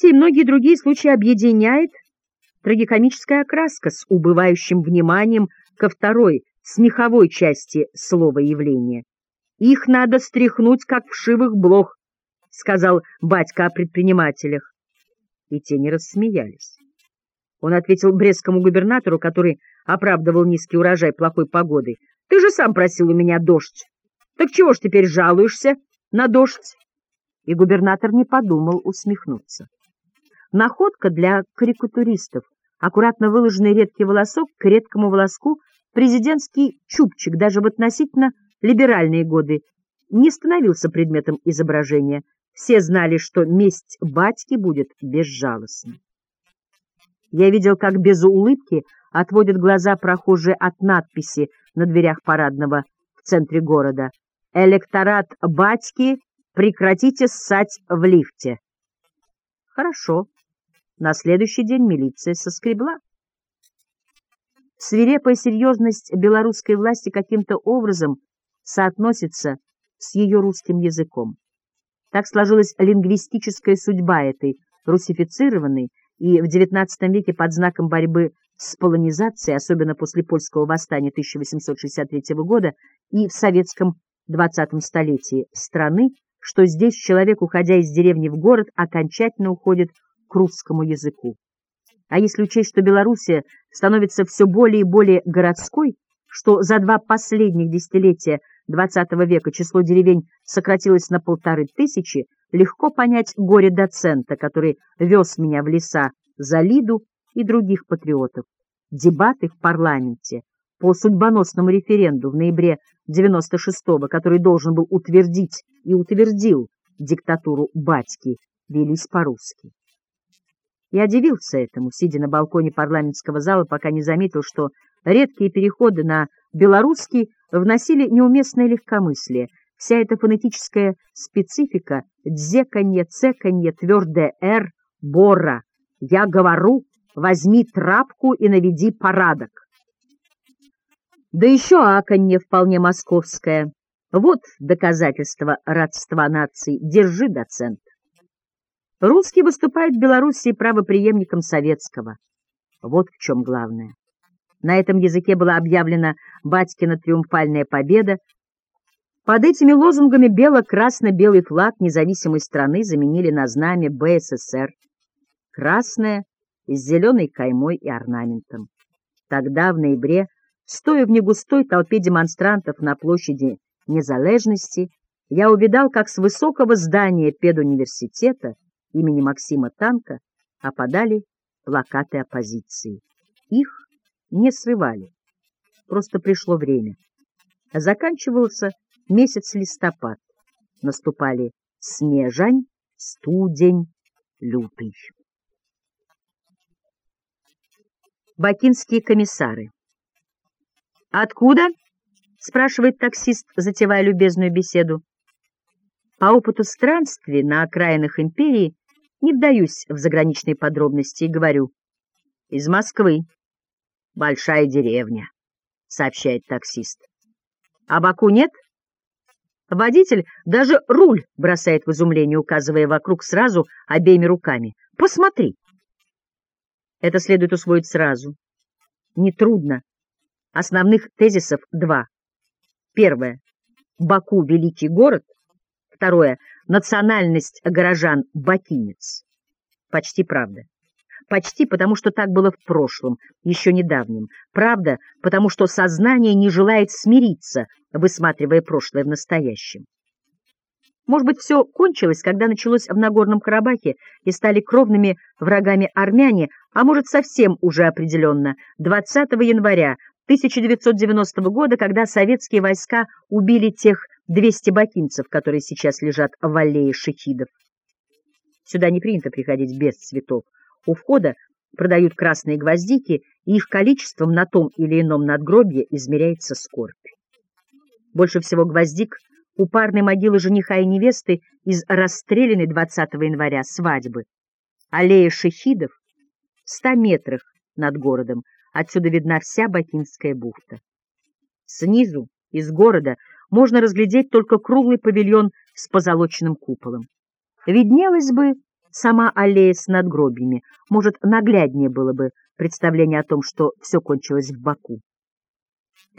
Эти и многие другие случаи объединяет трагикомическая окраска с убывающим вниманием ко второй, смеховой части слова явления. «Их надо стряхнуть, как вшивых блох», — сказал батька о предпринимателях. И те не рассмеялись. Он ответил брестскому губернатору, который оправдывал низкий урожай плохой погодой. «Ты же сам просил у меня дождь. Так чего ж теперь жалуешься на дождь?» И губернатор не подумал усмехнуться. Находка для карикатуристов. Аккуратно выложенный редкий волосок к редкому волоску президентский чубчик даже в относительно либеральные годы не становился предметом изображения. Все знали, что месть батьки будет безжалостна. Я видел, как без улыбки отводят глаза прохожие от надписи на дверях парадного в центре города. «Электорат батьки, прекратите ссать в лифте». Хорошо. На следующий день милиция соскребла. Свирепая серьезность белорусской власти каким-то образом соотносится с ее русским языком. Так сложилась лингвистическая судьба этой русифицированной и в XIX веке под знаком борьбы с полонизацией, особенно после польского восстания 1863 года и в советском 20 столетии страны, что здесь человек, уходя из деревни в город, окончательно уходит к русскому языку. А если учесть, что Белоруссия становится все более и более городской, что за два последних десятилетия XX века число деревень сократилось на полторы тысячи, легко понять горе доцента, который вез меня в леса за Лиду и других патриотов. Дебаты в парламенте по судьбоносному референду в ноябре 96-го, который должен был утвердить и утвердил диктатуру батьки, велись по-русски. Я удивился этому, сидя на балконе парламентского зала, пока не заметил, что редкие переходы на белорусский вносили неуместное легкомыслие. Вся эта фонетическая специфика — дзеканье, цеканье, твердое «р», «бора». Я говорю, возьми трапку и наведи порядок. Да еще аканье вполне московское. Вот доказательство родства наций. Держи, доцент. Русский выступает в Белоруссии правоприемником советского. Вот в чем главное. На этом языке была объявлена батькина триумфальная победа. Под этими лозунгами бело-красно-белый флаг независимой страны заменили на знамя БССР. Красное с зеленой каймой и орнаментом. Тогда, в ноябре, стоя в негустой толпе демонстрантов на площади Незалежности, я увидал, как с высокого здания педуниверситета имени Максима Танка опадали плакаты оппозиции. Их не срывали, просто пришло время. Заканчивался месяц листопад, наступали снежань, студень, лютый. Бакинские комиссары «Откуда?» — спрашивает таксист, затевая любезную беседу. По опыту странствий на окраинах империи не вдаюсь в заграничные подробности и говорю. «Из Москвы. Большая деревня», — сообщает таксист. «А Баку нет?» Водитель даже руль бросает в изумление, указывая вокруг сразу обеими руками. «Посмотри!» Это следует усвоить сразу. Нетрудно. Основных тезисов два. Первое. Баку — великий город. Второе. Национальность горожан — бакинец. Почти правда. Почти потому, что так было в прошлом, еще недавнем. Правда, потому что сознание не желает смириться, высматривая прошлое в настоящем. Может быть, все кончилось, когда началось в Нагорном Карабахе и стали кровными врагами армяне, а может, совсем уже определенно, 20 января 1990 года, когда советские войска убили тех 200 бакинцев, которые сейчас лежат в аллее шахидов. Сюда не принято приходить без цветов. У входа продают красные гвоздики, и их количеством на том или ином надгробье измеряется скорбь. Больше всего гвоздик у парной могилы жениха и невесты из расстрелянной 20 января свадьбы. Аллея шахидов в ста метрах над городом, отсюда видна вся Бакинская бухта. Снизу, из города, можно разглядеть только круглый павильон с позолоченным куполом. Виднелось бы сама аллея с надгробиями, может, нагляднее было бы представление о том, что все кончилось в Баку.